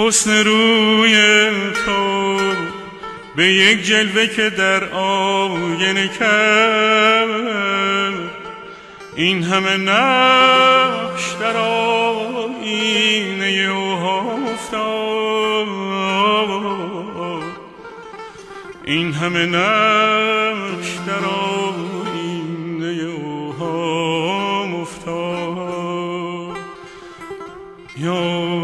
حسن روی تو به یک جلوه که در آینه کرد. این همه نقش در آینه اوها افتاد. این همه نقش در آینه اوها افتاد. یا